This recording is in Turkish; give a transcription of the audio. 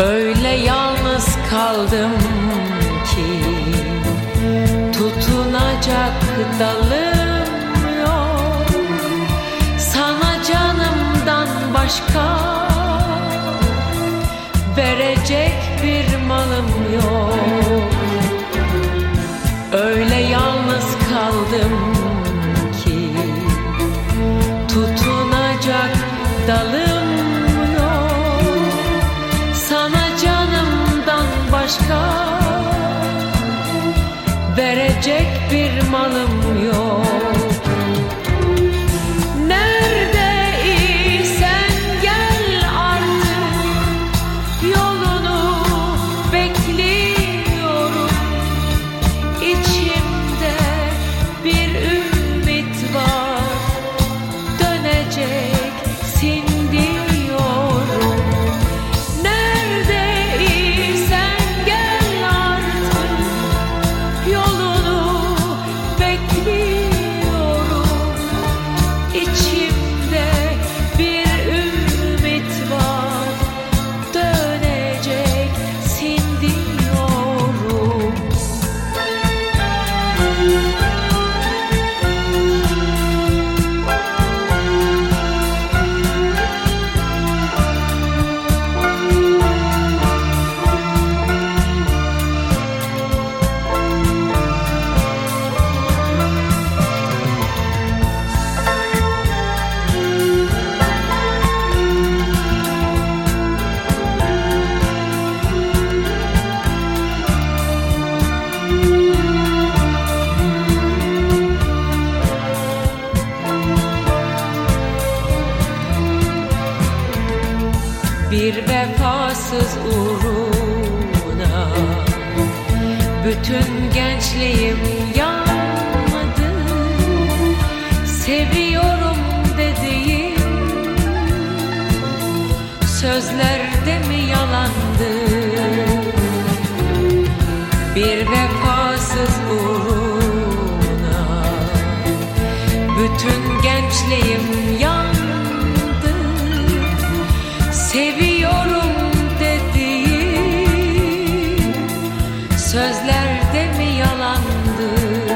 Öyle yalnız kaldım ki Tutunacak dalım yok. Sana canımdan başka Verecek bir malım yok Verecek bir malım yok Bir vefasız uğruna. Bütün gençliğim yandı Seviyorum dediğim Sözlerde mi yalandı? Bir vefasız uğruna. Bütün gençliğim Seviyorum dediğim Sözlerde mi yalandı